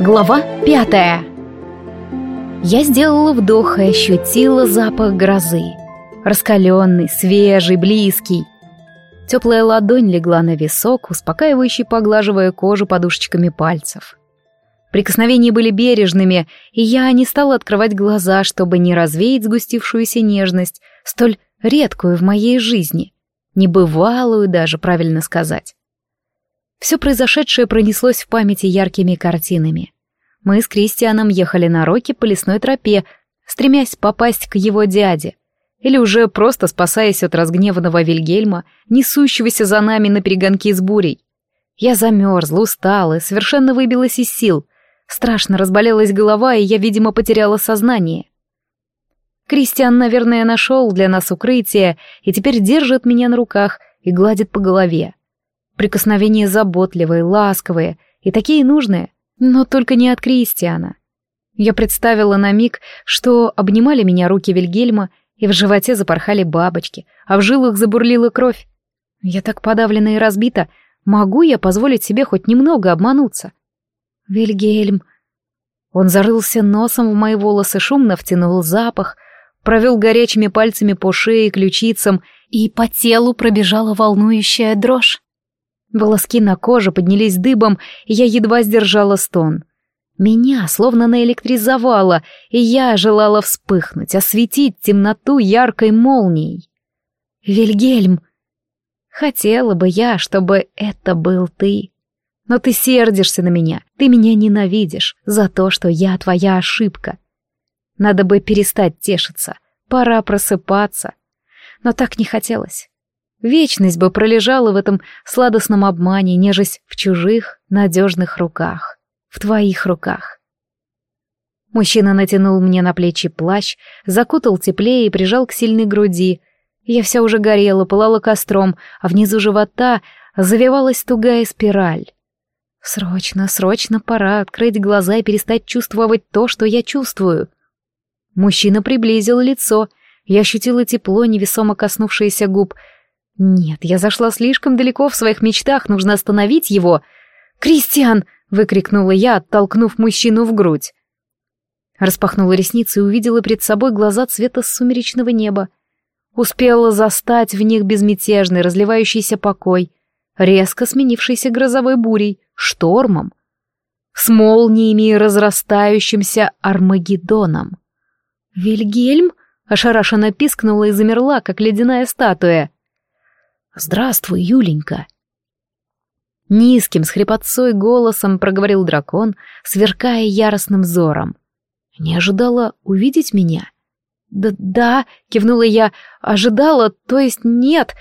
Глава пятая Я сделала вдох и ощутила запах грозы. Раскаленный, свежий, близкий. Теплая ладонь легла на висок, успокаивающе поглаживая кожу подушечками пальцев. Прикосновения были бережными, и я не стала открывать глаза, чтобы не развеять сгустившуюся нежность, столь редкую в моей жизни, небывалую даже, правильно сказать. Все произошедшее пронеслось в памяти яркими картинами. Мы с Кристианом ехали на Роке по лесной тропе, стремясь попасть к его дяде, или уже просто спасаясь от разгневанного Вильгельма, несущегося за нами на перегонки с бурей. Я замерзла, устала, совершенно выбилась из сил. Страшно разболелась голова, и я, видимо, потеряла сознание. Кристиан, наверное, нашел для нас укрытие и теперь держит меня на руках и гладит по голове. Прикосновения заботливые, ласковые и такие нужные, но только не от Кристиана. Я представила на миг, что обнимали меня руки Вильгельма, и в животе запорхали бабочки, а в жилах забурлила кровь. Я так подавлена и разбита, могу я позволить себе хоть немного обмануться? Вильгельм... Он зарылся носом в мои волосы, шумно втянул запах, провел горячими пальцами по шее и ключицам, и по телу пробежала волнующая дрожь. Волоски на коже поднялись дыбом, и я едва сдержала стон. Меня словно наэлектризовало, и я желала вспыхнуть, осветить темноту яркой молнией. «Вильгельм!» «Хотела бы я, чтобы это был ты. Но ты сердишься на меня, ты меня ненавидишь за то, что я твоя ошибка. Надо бы перестать тешиться, пора просыпаться. Но так не хотелось. Вечность бы пролежала в этом сладостном обмане, нежесть в чужих, надежных руках. В твоих руках. Мужчина натянул мне на плечи плащ, закутал теплее и прижал к сильной груди. Я вся уже горела, пылала костром, а внизу живота завивалась тугая спираль. Срочно, срочно пора открыть глаза и перестать чувствовать то, что я чувствую. Мужчина приблизил лицо. Я ощутила тепло, невесомо коснувшееся губ, нет, я зашла слишком далеко в своих мечтах, нужно остановить его. «Кристиан!» — выкрикнула я, оттолкнув мужчину в грудь. Распахнула ресницы и увидела перед собой глаза цвета сумеречного неба. Успела застать в них безмятежный, разливающийся покой, резко сменившийся грозовой бурей, штормом, с молниями и разрастающимся Армагеддоном. «Вильгельм?» — ошарашенно пискнула и замерла, как ледяная статуя. «Здравствуй, Юленька!» Низким, с хрипотцой голосом проговорил дракон, сверкая яростным взором. «Не ожидала увидеть меня?» «Да, да», — кивнула я, — «ожидала, то есть нет.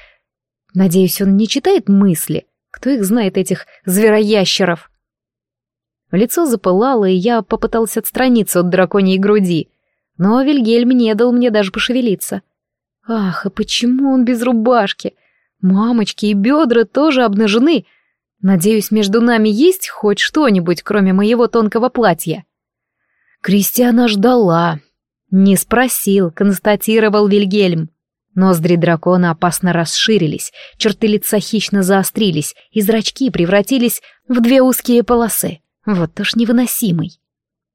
Надеюсь, он не читает мысли. Кто их знает, этих звероящеров?» Лицо запылало, и я попытался отстраниться от драконьей груди, но Вильгельм не дал мне даже пошевелиться. «Ах, и почему он без рубашки? Мамочки и бедра тоже обнажены. Надеюсь, между нами есть хоть что-нибудь, кроме моего тонкого платья. Кристиана ждала. Не спросил, констатировал Вильгельм. Ноздри дракона опасно расширились, черты лица хищно заострились, и зрачки превратились в две узкие полосы. Вот уж невыносимый.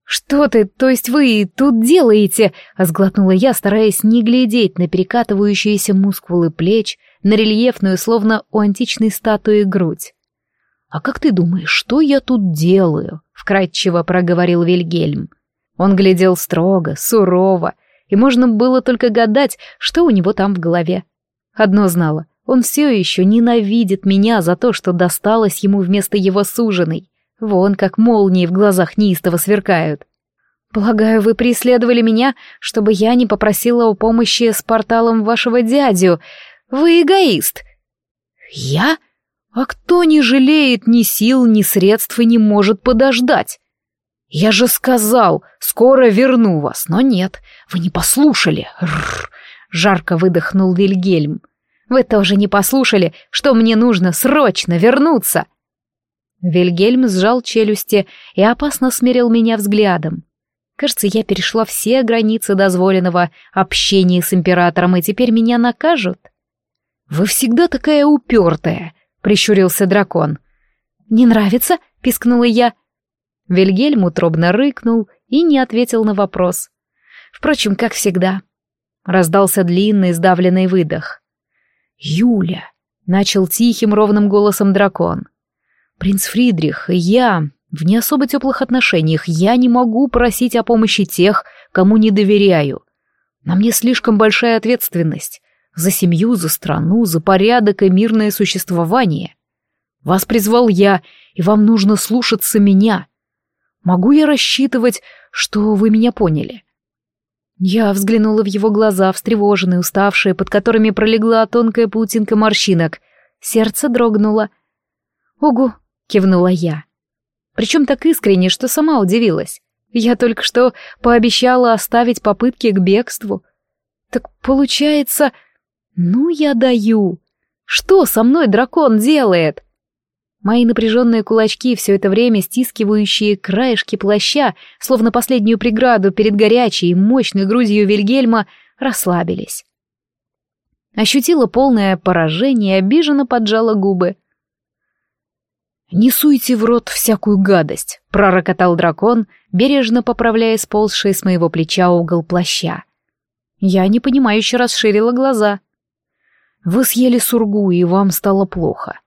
«Что ты, то есть вы тут делаете?» — сглотнула я, стараясь не глядеть на перекатывающиеся мускулы плеч, на рельефную, словно у античной статуи, грудь. «А как ты думаешь, что я тут делаю?» — вкратчиво проговорил Вильгельм. Он глядел строго, сурово, и можно было только гадать, что у него там в голове. Одно знала, он все еще ненавидит меня за то, что досталось ему вместо его суженой. Вон как молнии в глазах неистово сверкают. «Полагаю, вы преследовали меня, чтобы я не попросила о помощи с порталом вашего дядю. Вы эгоист». «Я? А кто не жалеет ни сил, ни средств и не может подождать?» «Я же сказал, скоро верну вас, но нет, вы не послушали!» Рррр, Жарко выдохнул Вильгельм. «Вы тоже не послушали, что мне нужно срочно вернуться!» Вильгельм сжал челюсти и опасно смерил меня взглядом. Кажется, я перешла все границы дозволенного общения с императором, и теперь меня накажут. «Вы всегда такая упертая», — прищурился дракон. «Не нравится?» — пискнула я. Вильгельм утробно рыкнул и не ответил на вопрос. Впрочем, как всегда. Раздался длинный сдавленный выдох. «Юля!» — начал тихим ровным голосом дракон. «Принц Фридрих и я в не особо теплых отношениях. Я не могу просить о помощи тех, кому не доверяю. На мне слишком большая ответственность. За семью, за страну, за порядок и мирное существование. Вас призвал я, и вам нужно слушаться меня. Могу я рассчитывать, что вы меня поняли?» Я взглянула в его глаза, встревоженные, уставшие, под которыми пролегла тонкая паутинка морщинок. Сердце дрогнуло. «Угу», — кивнула я. Причем так искренне, что сама удивилась. Я только что пообещала оставить попытки к бегству. Так получается... Ну, я даю. Что со мной дракон делает? Мои напряженные кулачки, все это время стискивающие краешки плаща, словно последнюю преграду перед горячей и мощной грудью Вильгельма, расслабились. Ощутила полное поражение и обиженно поджала губы. «Не суйте в рот всякую гадость», — пророкотал дракон, бережно поправляя сползший с моего плеча угол плаща. Я непонимающе расширила глаза. «Вы съели сургу, и вам стало плохо.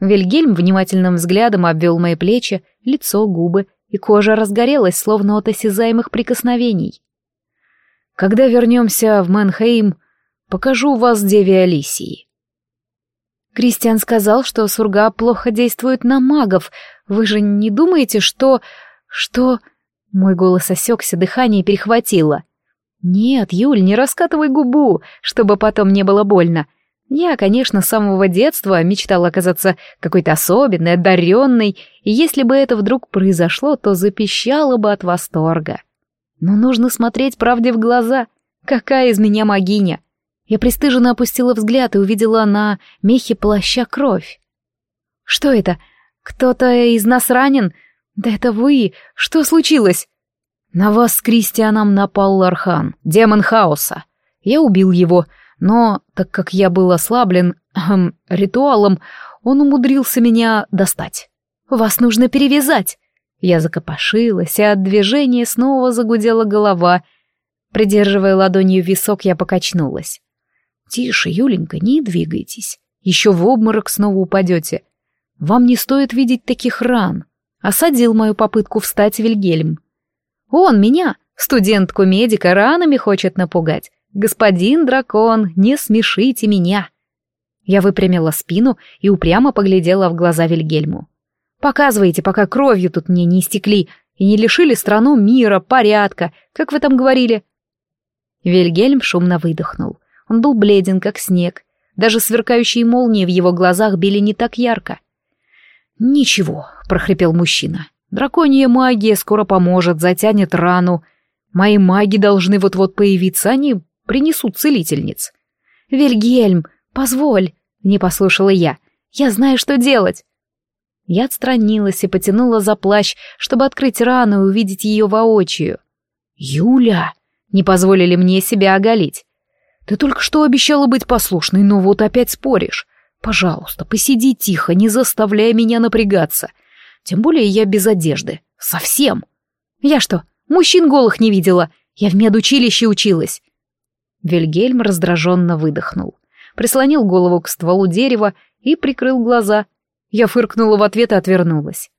Вильгельм внимательным взглядом обвел мои плечи, лицо, губы, и кожа разгорелась, словно от осязаемых прикосновений. «Когда вернемся в Мэнхейм, покажу вас Деве Алисии». Кристиан сказал, что сурга плохо действует на магов. Вы же не думаете, что... что... Мой голос осекся, дыхание перехватило. «Нет, Юль, не раскатывай губу, чтобы потом не было больно. Я, конечно, с самого детства мечтала оказаться какой-то особенной, одаренной, и если бы это вдруг произошло, то запищала бы от восторга. Но нужно смотреть правде в глаза. Какая из меня могиня? Я пристыженно опустила взгляд и увидела на мехе плаща кровь. Что это? Кто-то из нас ранен? Да это вы! Что случилось? На вас с Кристианом напал Лархан, демон хаоса. Я убил его, но, так как я был ослаблен эм, ритуалом, он умудрился меня достать. «Вас нужно перевязать!» Я закопошилась, и от движения снова загудела голова. Придерживая ладонью висок, я покачнулась. «Тише, Юленька, не двигайтесь. Еще в обморок снова упадете. Вам не стоит видеть таких ран». Осадил мою попытку встать Вильгельм. «Он меня, студентку-медика, ранами хочет напугать. «Господин дракон, не смешите меня!» Я выпрямила спину и упрямо поглядела в глаза Вильгельму. «Показывайте, пока кровью тут мне не истекли и не лишили страну мира, порядка, как вы там говорили». Вильгельм шумно выдохнул. Он был бледен, как снег. Даже сверкающие молнии в его глазах били не так ярко. «Ничего», — прохрипел мужчина. «Драконья магия скоро поможет, затянет рану. Мои маги должны вот-вот появиться, они принесут целительниц. «Вильгельм, позволь!» — не послушала я. «Я знаю, что делать!» Я отстранилась и потянула за плащ, чтобы открыть рану и увидеть ее воочию. «Юля!» — не позволили мне себя оголить. «Ты только что обещала быть послушной, но вот опять споришь. Пожалуйста, посиди тихо, не заставляй меня напрягаться. Тем более я без одежды. Совсем. Я что, мужчин голых не видела? Я в медучилище училась. Вильгельм раздраженно выдохнул, прислонил голову к стволу дерева и прикрыл глаза. Я фыркнула в ответ и отвернулась.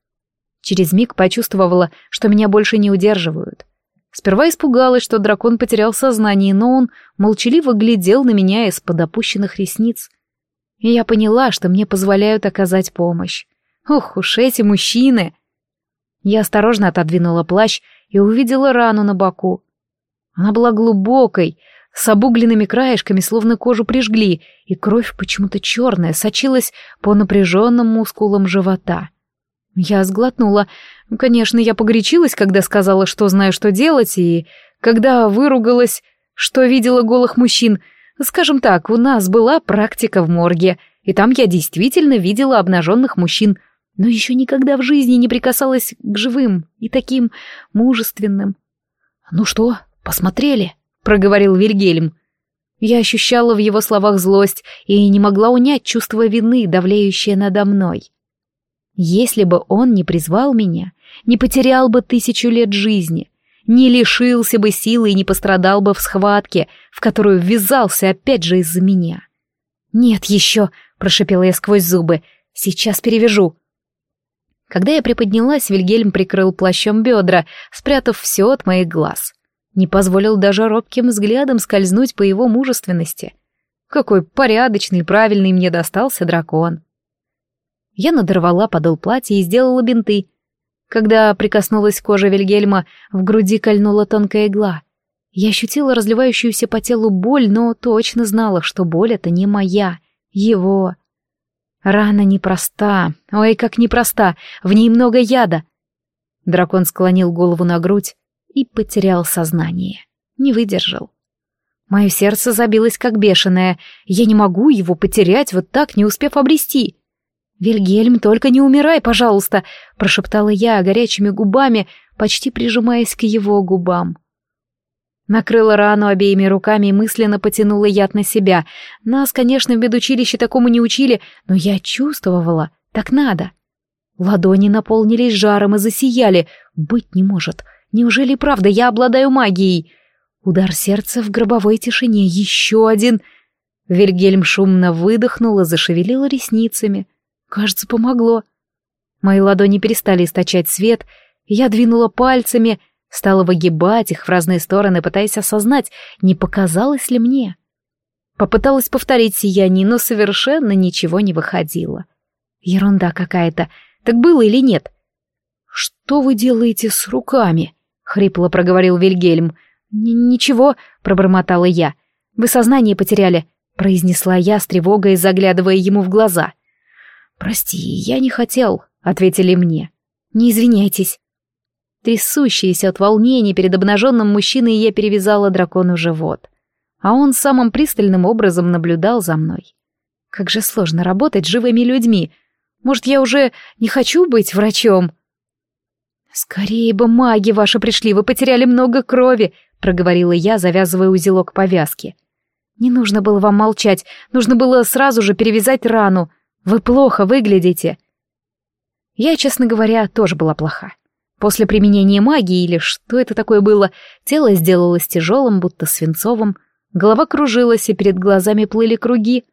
Через миг почувствовала, что меня больше не удерживают. Сперва испугалась, что дракон потерял сознание, но он молчаливо глядел на меня из-под опущенных ресниц. И я поняла, что мне позволяют оказать помощь. Ух уж эти мужчины! Я осторожно отодвинула плащ и увидела рану на боку. Она была глубокой, с обугленными краешками, словно кожу прижгли, и кровь почему-то черная сочилась по напряженным мускулам живота. Я сглотнула. Конечно, я погорячилась, когда сказала, что знаю, что делать, и когда выругалась, что видела голых мужчин. Скажем так, у нас была практика в морге, и там я действительно видела обнаженных мужчин, но еще никогда в жизни не прикасалась к живым и таким мужественным. «Ну что, посмотрели?» — проговорил Вильгельм. Я ощущала в его словах злость и не могла унять чувство вины, давлеющее надо мной. Если бы он не призвал меня, не потерял бы тысячу лет жизни, не лишился бы силы и не пострадал бы в схватке, в которую ввязался опять же из-за меня. «Нет еще», — прошипела я сквозь зубы, — «сейчас перевяжу». Когда я приподнялась, Вильгельм прикрыл плащом бедра, спрятав все от моих глаз. Не позволил даже робким взглядом скользнуть по его мужественности. Какой порядочный правильный мне достался дракон. Я надорвала подол платья и сделала бинты. Когда прикоснулась к коже Вильгельма, в груди кольнула тонкая игла. Я ощутила разливающуюся по телу боль, но точно знала, что боль это не моя, его. Рана непроста, ой, как непроста, в ней много яда. Дракон склонил голову на грудь и потерял сознание. Не выдержал. Мое сердце забилось как бешеное. Я не могу его потерять, вот так, не успев обрести. «Вильгельм, только не умирай, пожалуйста!» — прошептала я горячими губами, почти прижимаясь к его губам. Накрыла рану обеими руками и мысленно потянула яд на себя. Нас, конечно, в медучилище такому не учили, но я чувствовала, так надо. Ладони наполнились жаром и засияли. Быть не может. Неужели правда я обладаю магией? Удар сердца в гробовой тишине. Еще один. Вильгельм шумно выдохнул и зашевелил ресницами. Кажется, помогло. Мои ладони перестали источать свет, я двинула пальцами, стала выгибать их в разные стороны, пытаясь осознать, не показалось ли мне. Попыталась повторить сияние, но совершенно ничего не выходило. Ерунда какая-то. Так было или нет? «Что вы делаете с руками?» — хрипло проговорил Вильгельм. «Ничего», — пробормотала я. «Вы сознание потеряли», — произнесла я с тревогой, заглядывая ему в глаза. «Прости, я не хотел», — ответили мне. «Не извиняйтесь». Трясущаяся от волнения перед обнаженным мужчиной я перевязала дракону живот, а он самым пристальным образом наблюдал за мной. Как же сложно работать с живыми людьми. Может, я уже не хочу быть врачом? «Скорее бы маги ваши пришли, вы потеряли много крови», — проговорила я, завязывая узелок повязки. «Не нужно было вам молчать, нужно было сразу же перевязать рану. Вы плохо выглядите. Я, честно говоря, тоже была плоха. После применения магии или что это такое было, тело сделалось тяжелым, будто свинцовым, голова кружилась, и перед глазами плыли круги.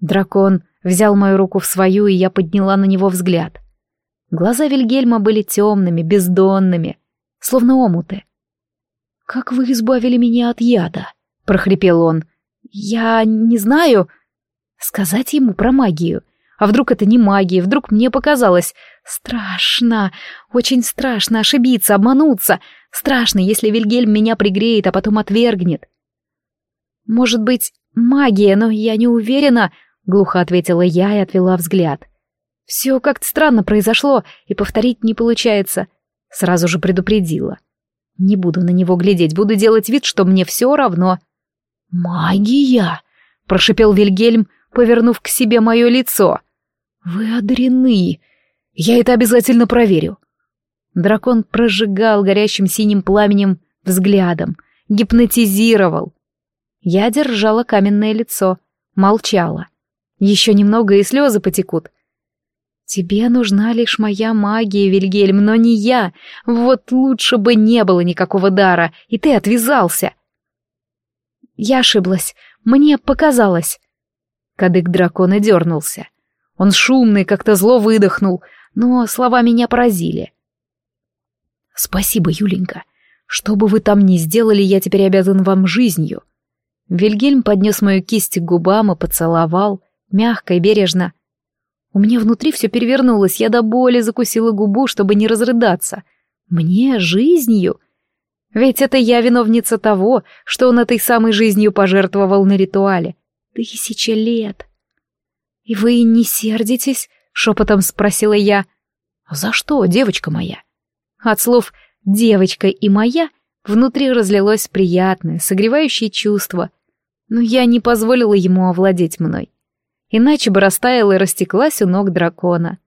Дракон взял мою руку в свою, и я подняла на него взгляд. Глаза Вильгельма были темными, бездонными, словно омуты. «Как вы избавили меня от яда?» — прохрипел он. «Я не знаю...» Сказать ему про магию. А вдруг это не магия, вдруг мне показалось. Страшно, очень страшно ошибиться, обмануться. Страшно, если Вильгельм меня пригреет, а потом отвергнет. Может быть, магия, но я не уверена, глухо ответила я и отвела взгляд. Все как-то странно произошло, и повторить не получается. Сразу же предупредила. Не буду на него глядеть, буду делать вид, что мне все равно. «Магия!» — прошипел Вильгельм, повернув к себе мое лицо. «Вы одарены! Я это обязательно проверю!» Дракон прожигал горящим синим пламенем взглядом, гипнотизировал. Я держала каменное лицо, молчала. Еще немного и слезы потекут. «Тебе нужна лишь моя магия, Вильгельм, но не я. Вот лучше бы не было никакого дара, и ты отвязался». Я ошиблась. Мне показалось. Кадык дракона дернулся. Он шумный, как-то зло выдохнул, но слова меня поразили. «Спасибо, Юленька. Что бы вы там ни сделали, я теперь обязан вам жизнью». Вильгельм поднес мою кисть к губам и поцеловал, мягко и бережно. У меня внутри все перевернулось, я до боли закусила губу, чтобы не разрыдаться. Мне жизнью? Ведь это я виновница того, что он этой самой жизнью пожертвовал на ритуале. Тысяча лет. «И вы не сердитесь?» — шепотом спросила я. «За что, девочка моя?» От слов «девочка» и «моя» внутри разлилось приятное, согревающее чувство, но я не позволила ему овладеть мной. Иначе бы растаяла и растеклась у ног дракона.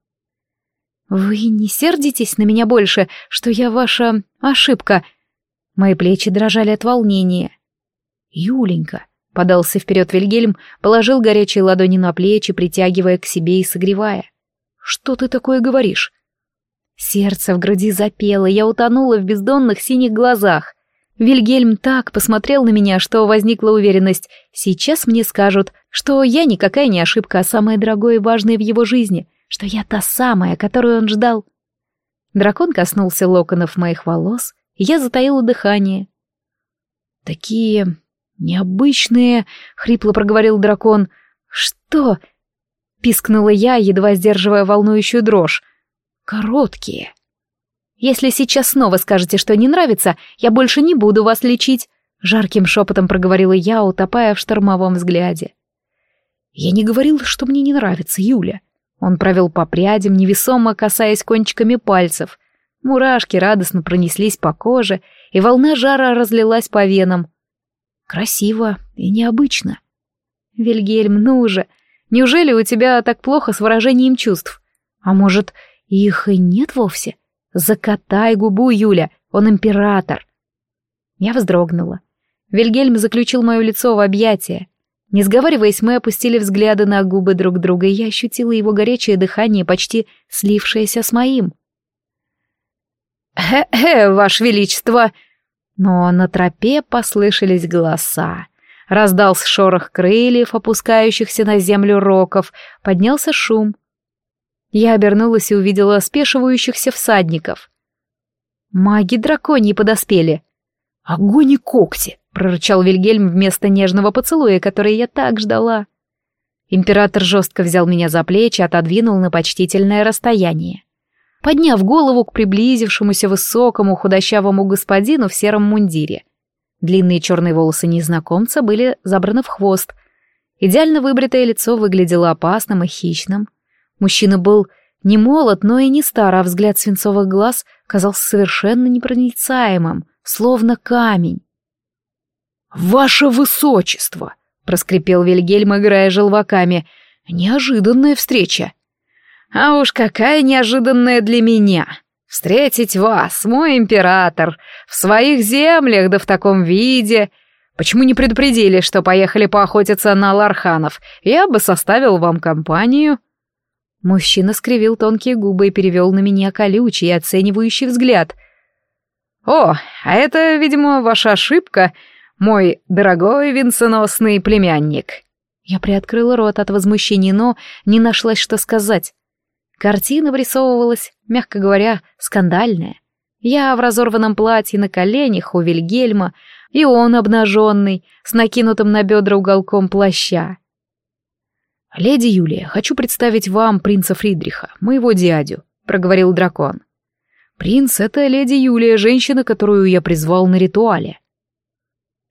«Вы не сердитесь на меня больше, что я ваша ошибка?» Мои плечи дрожали от волнения. «Юленька», — подался вперед Вильгельм, положил горячие ладони на плечи, притягивая к себе и согревая. «Что ты такое говоришь?» Сердце в груди запело, я утонула в бездонных синих глазах. Вильгельм так посмотрел на меня, что возникла уверенность. Сейчас мне скажут, что я никакая не ошибка, а самое дорогое и важное в его жизни, что я та самая, которую он ждал. Дракон коснулся локонов моих волос, и я затаила дыхание. «Такие необычные», — хрипло проговорил дракон. «Что?» — пискнула я, едва сдерживая волнующую дрожь. «Короткие». Если сейчас снова скажете, что не нравится, я больше не буду вас лечить», — жарким шепотом проговорила я, утопая в штормовом взгляде. «Я не говорил, что мне не нравится, Юля». Он провел по прядям, невесомо касаясь кончиками пальцев. Мурашки радостно пронеслись по коже, и волна жара разлилась по венам. Красиво и необычно. «Вильгельм, ну же, неужели у тебя так плохо с выражением чувств? А может, их и нет вовсе?» Закатай губу, Юля, он император. Я вздрогнула. Вильгельм заключил мое лицо в объятия. Не сговариваясь, мы опустили взгляды на губы друг друга, и я ощутила его горячее дыхание, почти слившееся с моим. «Хе-хе, Ваше Величество!» Но на тропе послышались голоса. Раздался шорох крыльев, опускающихся на землю роков, поднялся шум. Я обернулась и увидела спешивающихся всадников. Маги драконьи подоспели. «Огонь и когти!» — прорычал Вильгельм вместо нежного поцелуя, который я так ждала. Император жестко взял меня за плечи, отодвинул на почтительное расстояние. Подняв голову к приблизившемуся высокому худощавому господину в сером мундире. Длинные черные волосы незнакомца были забраны в хвост. Идеально выбритое лицо выглядело опасным и хищным. Мужчина был не молод, но и не стар, а взгляд свинцовых глаз казался совершенно непроницаемым, словно камень. «Ваше высочество!» — проскрипел Вильгельм, играя желваками. «Неожиданная встреча!» «А уж какая неожиданная для меня! Встретить вас, мой император, в своих землях, да в таком виде!» Почему не предупредили, что поехали поохотиться на ларханов? Я бы составил вам компанию. Мужчина скривил тонкие губы и перевел на меня колючий и оценивающий взгляд. «О, а это, видимо, ваша ошибка, мой дорогой венценосный племянник». Я приоткрыла рот от возмущения, но не нашлась, что сказать. Картина вырисовывалась, мягко говоря, скандальная. Я в разорванном платье на коленях у Вильгельма, и он обнаженный, с накинутым на бедра уголком плаща. «Леди Юлия, хочу представить вам принца Фридриха, моего дядю», — проговорил дракон. «Принц — это леди Юлия, женщина, которую я призвал на ритуале».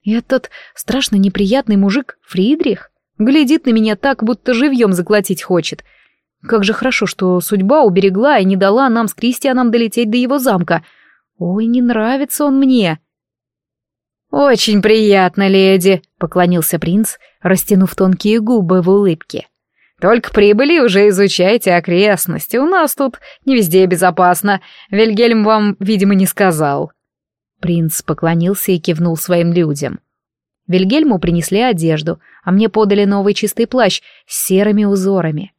«Этот страшно неприятный мужик Фридрих глядит на меня так, будто живьем заглотить хочет. Как же хорошо, что судьба уберегла и не дала нам с Кристианом долететь до его замка. Ой, не нравится он мне». «Очень приятно, леди», — поклонился принц, растянув тонкие губы в улыбке. «Только прибыли уже изучайте окрестности. У нас тут не везде безопасно. Вильгельм вам, видимо, не сказал». Принц поклонился и кивнул своим людям. Вильгельму принесли одежду, а мне подали новый чистый плащ с серыми узорами.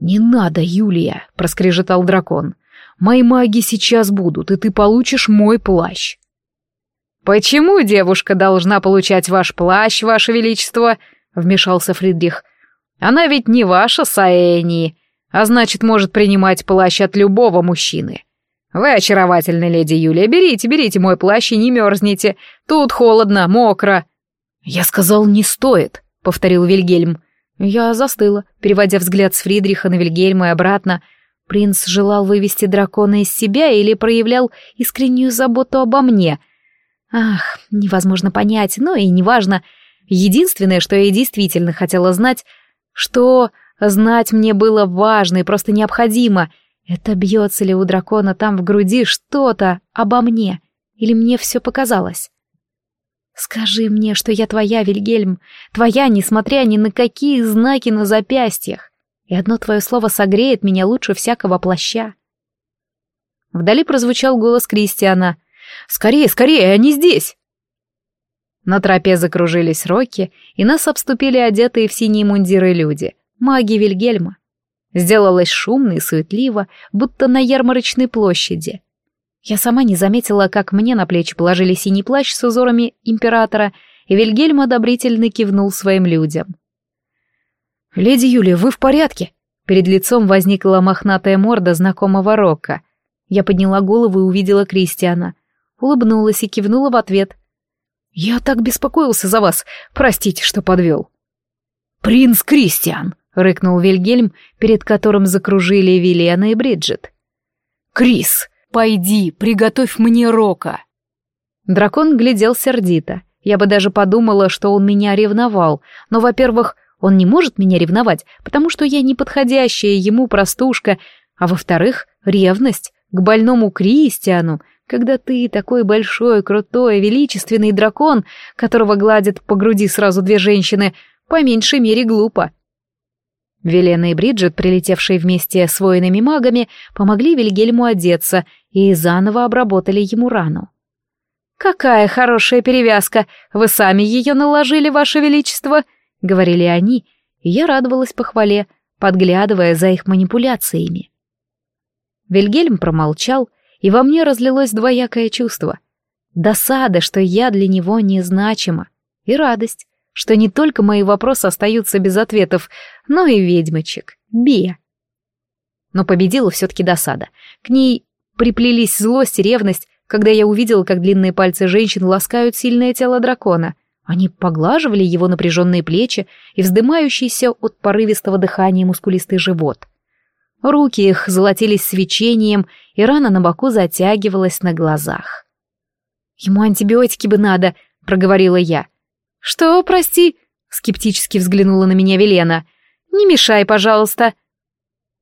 «Не надо, Юлия!» — проскрежетал дракон. «Мои маги сейчас будут, и ты получишь мой плащ». «Почему девушка должна получать ваш плащ, ваше величество?» — вмешался Фридрих. «Она ведь не ваша Саэни, а значит, может принимать плащ от любого мужчины. Вы очаровательная леди Юлия, берите, берите мой плащ и не мерзните. Тут холодно, мокро». «Я сказал, не стоит», — повторил Вильгельм. Я застыла, переводя взгляд с Фридриха на Вильгельма и обратно. Принц желал вывести дракона из себя или проявлял искреннюю заботу обо мне — Ах, невозможно понять, но и неважно. Единственное, что я действительно хотела знать, что знать мне было важно и просто необходимо, это бьется ли у дракона там в груди что-то обо мне, или мне все показалось. Скажи мне, что я твоя, Вильгельм, твоя, несмотря ни на какие знаки на запястьях, и одно твое слово согреет меня лучше всякого плаща. Вдали прозвучал голос Кристиана — Скорее, скорее, они здесь!» На тропе закружились роки, и нас обступили одетые в синие мундиры люди, маги Вильгельма. Сделалось шумно и суетливо, будто на ярмарочной площади. Я сама не заметила, как мне на плечи положили синий плащ с узорами императора, и Вильгельм одобрительно кивнул своим людям. «Леди Юлия, вы в порядке?» Перед лицом возникла мохнатая морда знакомого Рока. Я подняла голову и увидела Кристиана. Улыбнулась и кивнула в ответ. «Я так беспокоился за вас. Простите, что подвел». «Принц Кристиан!» — рыкнул Вильгельм, перед которым закружили Вилена и Бриджит. «Крис, пойди, приготовь мне Рока!» Дракон глядел сердито. Я бы даже подумала, что он меня ревновал. Но, во-первых, он не может меня ревновать, потому что я неподходящая ему простушка, а во-вторых, ревность к больному Кристиану — когда ты такой большой, крутой, величественный дракон, которого гладят по груди сразу две женщины, по меньшей мере глупо. Велена и Бриджит, прилетевшие вместе с воинами магами, помогли Вильгельму одеться и заново обработали ему рану. «Какая хорошая перевязка! Вы сами ее наложили, Ваше Величество!» — говорили они, и я радовалась похвале, подглядывая за их манипуляциями. Вильгельм промолчал, и во мне разлилось двоякое чувство. Досада, что я для него незначима, и радость, что не только мои вопросы остаются без ответов, но и ведьмочек, Бия. Но победила все-таки досада. К ней приплелись злость и ревность, когда я увидела, как длинные пальцы женщин ласкают сильное тело дракона. Они поглаживали его напряженные плечи и вздымающийся от порывистого дыхания мускулистый живот — Руки их золотились свечением, и рана на боку затягивалась на глазах. «Ему антибиотики бы надо», — проговорила я. «Что, прости?» — скептически взглянула на меня Велена. «Не мешай, пожалуйста».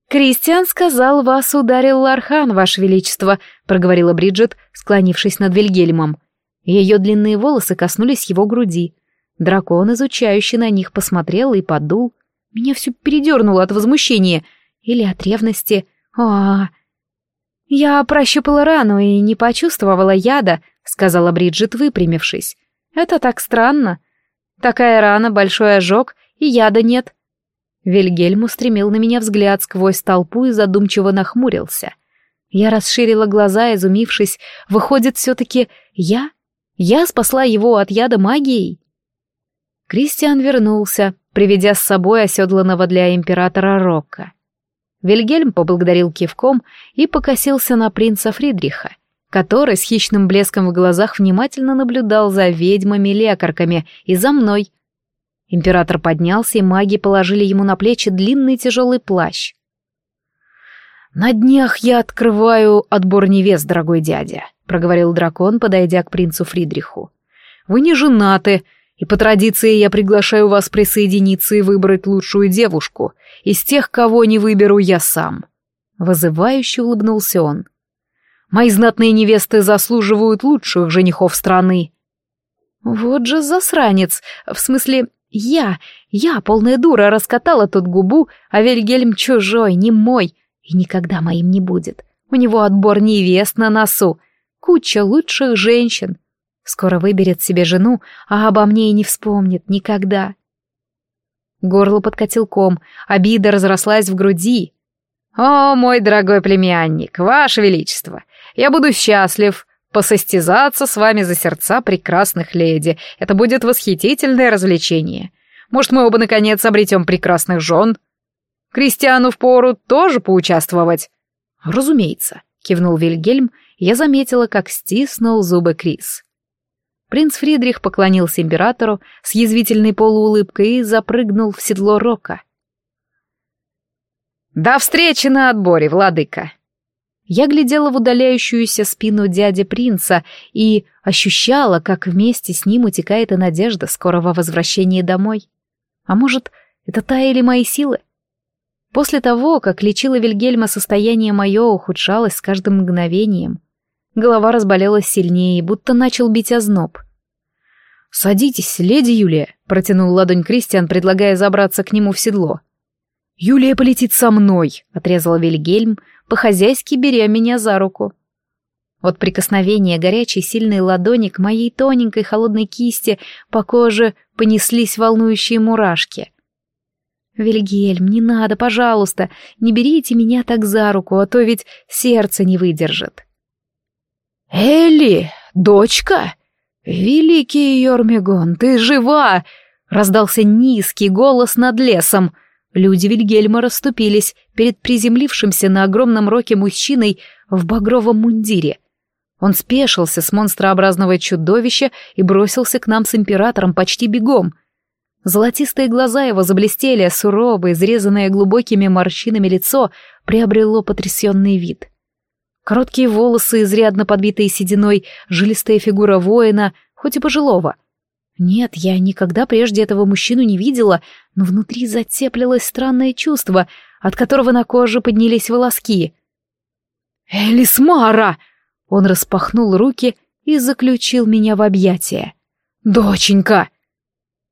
«Кристиан сказал, вас ударил Лархан, ваше величество», — проговорила Бриджит, склонившись над Вильгельмом. Ее длинные волосы коснулись его груди. Дракон, изучающий на них, посмотрел и подул. Меня все передернуло от возмущения — или от ревности. О, я прощупала рану и не почувствовала яда, сказала Бриджит, выпрямившись. Это так странно. Такая рана, большой ожог, и яда нет. Вильгельм устремил на меня взгляд сквозь толпу и задумчиво нахмурился. Я расширила глаза, изумившись. Выходит, все-таки я? Я спасла его от яда магией? Кристиан вернулся, приведя с собой оседланного для императора Рокко. Вильгельм поблагодарил кивком и покосился на принца Фридриха, который с хищным блеском в глазах внимательно наблюдал за ведьмами-лекарками и за мной. Император поднялся, и маги положили ему на плечи длинный тяжелый плащ. «На днях я открываю отбор невест, дорогой дядя», — проговорил дракон, подойдя к принцу Фридриху. «Вы не женаты, и по традиции я приглашаю вас присоединиться и выбрать лучшую девушку из тех, кого не выберу я сам. Вызывающе улыбнулся он. Мои знатные невесты заслуживают лучших женихов страны. Вот же засранец, в смысле, я, я, полная дура, раскатала тут губу, а Вильгельм чужой, не мой, и никогда моим не будет. У него отбор невест на носу, куча лучших женщин, Скоро выберет себе жену, а обо мне и не вспомнит никогда. Горло подкатил ком, обида разрослась в груди. «О, мой дорогой племянник, ваше величество, я буду счастлив посостязаться с вами за сердца прекрасных леди. Это будет восхитительное развлечение. Может, мы оба, наконец, обретем прекрасных жен? Кристиану впору тоже поучаствовать?» «Разумеется», — кивнул Вильгельм, я заметила, как стиснул зубы Крис. Принц Фридрих поклонился императору с язвительной полуулыбкой и запрыгнул в седло Рока. «До встречи на отборе, владыка!» Я глядела в удаляющуюся спину дяди принца и ощущала, как вместе с ним утекает и надежда скорого возвращения домой. А может, это таяли мои силы? После того, как лечила Вильгельма, состояние мое ухудшалось с каждым мгновением. Голова разболелась сильнее, будто начал бить озноб. «Садитесь, леди Юлия», — протянул ладонь Кристиан, предлагая забраться к нему в седло. «Юлия полетит со мной», — отрезал Вильгельм, по-хозяйски беря меня за руку. От прикосновения горячей сильной ладони к моей тоненькой холодной кисти по коже понеслись волнующие мурашки. «Вильгельм, не надо, пожалуйста, не берите меня так за руку, а то ведь сердце не выдержит». «Элли, дочка! Великий Йормигон, ты жива!» — раздался низкий голос над лесом. Люди Вильгельма расступились перед приземлившимся на огромном роке мужчиной в багровом мундире. Он спешился с монстрообразного чудовища и бросился к нам с императором почти бегом. Золотистые глаза его заблестели, а суровое, изрезанное глубокими морщинами лицо приобрело потрясенный вид. Короткие волосы, изрядно подбитые сединой, жилистая фигура воина, хоть и пожилого. Нет, я никогда прежде этого мужчину не видела, но внутри затеплилось странное чувство, от которого на коже поднялись волоски. «Элисмара!» Он распахнул руки и заключил меня в объятия. «Доченька!»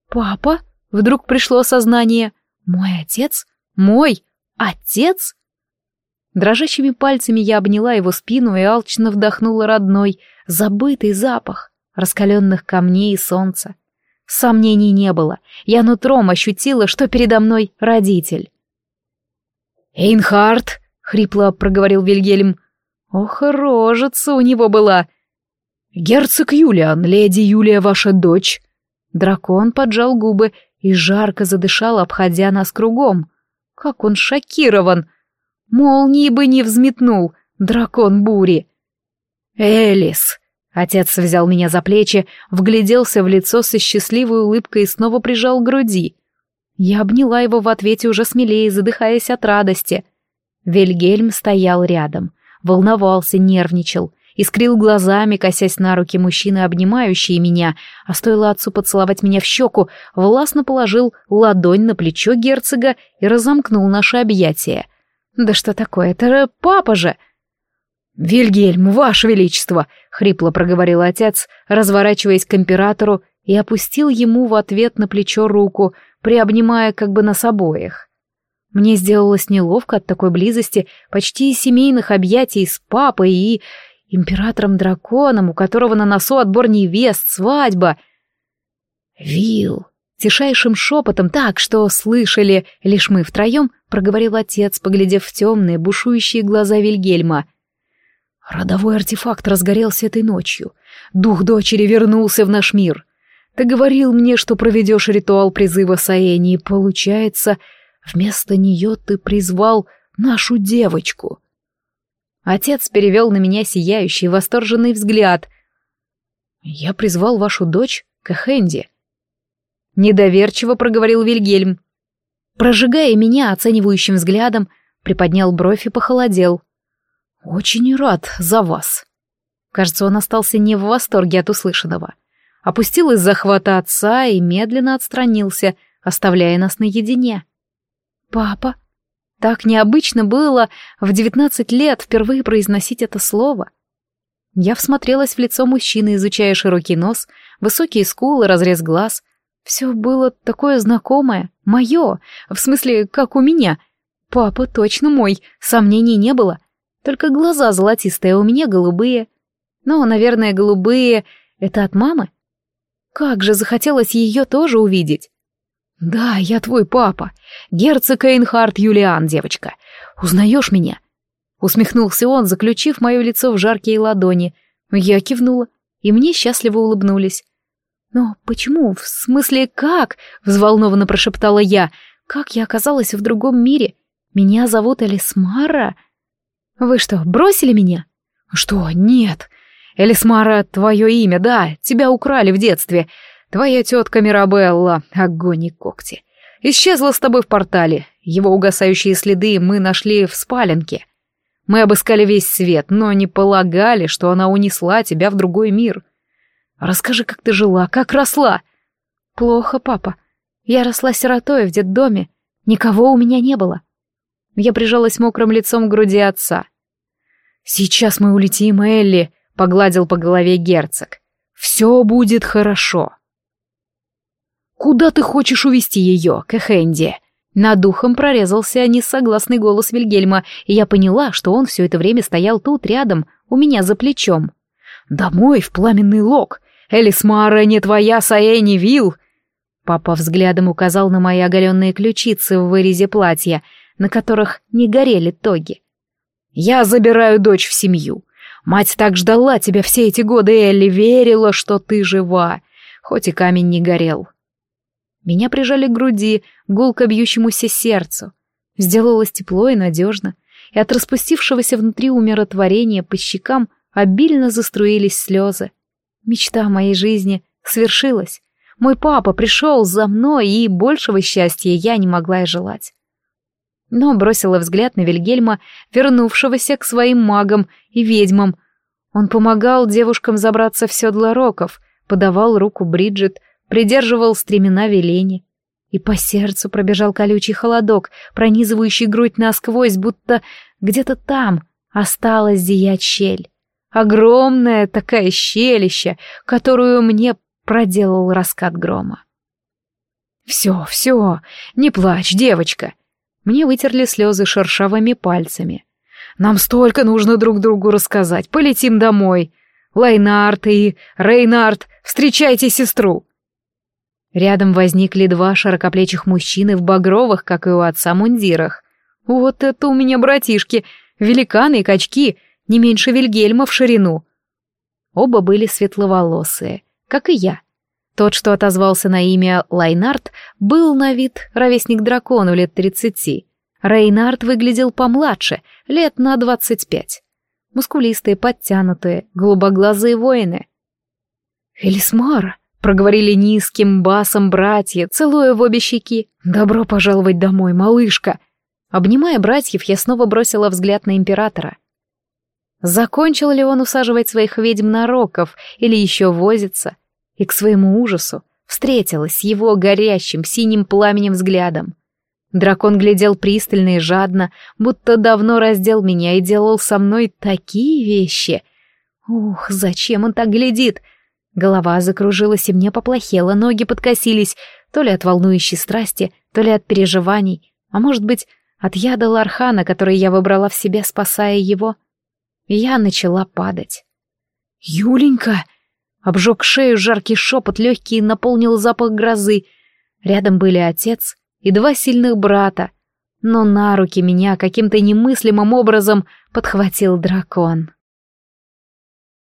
«Папа?» — вдруг пришло осознание. «Мой отец? Мой отец?» Дрожащими пальцами я обняла его спину и алчно вдохнула родной, забытый запах раскаленных камней и солнца. Сомнений не было. Я нутром ощутила, что передо мной родитель. «Эйнхард!» — хрипло проговорил Вильгельм. Ох, рожица у него была. «Герцог Юлиан, леди Юлия ваша дочь». Дракон поджал губы и жарко задышал, обходя нас кругом. Как он шокирован! Молнии бы не взметнул, дракон бури. «Элис!» Отец взял меня за плечи, вгляделся в лицо со счастливой улыбкой и снова прижал к груди. Я обняла его в ответе уже смелее, задыхаясь от радости. Вильгельм стоял рядом, волновался, нервничал, искрил глазами, косясь на руки мужчины, обнимающие меня, а стоило отцу поцеловать меня в щеку, властно положил ладонь на плечо герцога и разомкнул наше объятие. «Да что такое, это папа же!» «Вильгельм, ваше величество!» — хрипло проговорил отец, разворачиваясь к императору и опустил ему в ответ на плечо руку, приобнимая как бы нас обоих. Мне сделалось неловко от такой близости, почти семейных объятий с папой и императором-драконом, у которого на носу отбор невест, свадьба. «Вил!» Тишайшим шепотом, так, что слышали лишь мы втроем, проговорил отец, поглядев в темные, бушующие глаза Вильгельма. Родовой артефакт разгорелся этой ночью. Дух дочери вернулся в наш мир. Ты говорил мне, что проведешь ритуал призыва Саэни, и получается, вместо нее ты призвал нашу девочку. Отец перевел на меня сияющий, восторженный взгляд. Я призвал вашу дочь к Эхенди. Недоверчиво проговорил Вильгельм. Прожигая меня оценивающим взглядом, приподнял бровь и похолодел. «Очень рад за вас». Кажется, он остался не в восторге от услышанного. Опустил из захвата отца и медленно отстранился, оставляя нас наедине. «Папа?» Так необычно было в девятнадцать лет впервые произносить это слово. Я всмотрелась в лицо мужчины, изучая широкий нос, высокие скулы, разрез глаз. Все было такое знакомое, мое, в смысле, как у меня. Папа точно мой, сомнений не было. Только глаза золотистые, а у меня голубые. Ну, наверное, голубые — это от мамы. Как же захотелось ее тоже увидеть. «Да, я твой папа. Герцог Эйнхард Юлиан, девочка. Узнаешь меня?» Усмехнулся он, заключив мое лицо в жаркие ладони. Я кивнула, и мне счастливо улыбнулись. «Но почему? В смысле, как?» — взволнованно прошептала я. «Как я оказалась в другом мире? Меня зовут Элисмара?» «Вы что, бросили меня?» «Что? Нет. Элисмара — твое имя, да. Тебя украли в детстве. Твоя тетка Мирабелла, огонь и когти, исчезла с тобой в портале. Его угасающие следы мы нашли в спаленке. Мы обыскали весь свет, но не полагали, что она унесла тебя в другой мир. Расскажи, как ты жила, как росла. Плохо, папа. Я росла сиротой в детдоме. Никого у меня не было. Я прижалась мокрым лицом к груди отца. «Сейчас мы улетим, Элли», — погладил по голове герцог. «Все будет хорошо». «Куда ты хочешь увести ее, Кэхэнди?» Над ухом прорезался несогласный голос Вильгельма, и я поняла, что он все это время стоял тут, рядом, у меня за плечом. «Домой, в пламенный лог! Элисмара не твоя, Саэни Вил!» Папа взглядом указал на мои оголенные ключицы в вырезе платья, на которых не горели тоги. «Я забираю дочь в семью. Мать так ждала тебя все эти годы, Элли, верила, что ты жива, хоть и камень не горел. Меня прижали к груди, гулко бьющемуся сердцу. Сделалось тепло и надежно, и от распустившегося внутри умиротворения по щекам обильно заструились слезы. Мечта моей жизни свершилась. Мой папа пришел за мной, и большего счастья я не могла и желать. Но бросила взгляд на Вильгельма, вернувшегося к своим магам и ведьмам. Он помогал девушкам забраться в седло роков, подавал руку Бриджит, придерживал стремена велени. И по сердцу пробежал колючий холодок, пронизывающий грудь насквозь, будто где-то там осталась зиять щель. Огромная такая щелища, которую мне проделал раскат грома. «Все, все, не плачь, девочка!» Мне вытерли слезы шершавыми пальцами. «Нам столько нужно друг другу рассказать, полетим домой. Лайнард и Рейнард, встречайте сестру!» Рядом возникли два широкоплечих мужчины в багровых, как и у отца, мундирах. Вот это у меня братишки, великаны и качки, не меньше Вильгельма в ширину. Оба были светловолосые, как и я. Тот, что отозвался на имя Лайнард, был на вид ровесник дракону лет тридцати. Рейнард выглядел помладше, лет на двадцать пять. Мускулистые, подтянутые, голубоглазые воины. «Элисмара!» Проговорили низким басом братья, целуя в обе щеки. «Добро пожаловать домой, малышка!» Обнимая братьев, я снова бросила взгляд на императора. Закончил ли он усаживать своих ведьм на роков или еще возится? И к своему ужасу встретилась его горящим синим пламенем взглядом. Дракон глядел пристально и жадно, будто давно раздел меня и делал со мной такие вещи. Ух, зачем он так глядит? Голова закружилась, и мне поплохело, ноги подкосились, то ли от волнующей страсти, то ли от переживаний, а может быть, от яда Лархана, который я выбрала в себе, спасая его. Я начала падать. «Юленька!» Обжег шею жаркий шепот, легкий наполнил запах грозы. Рядом были отец и два сильных брата, но на руки меня каким-то немыслимым образом подхватил дракон.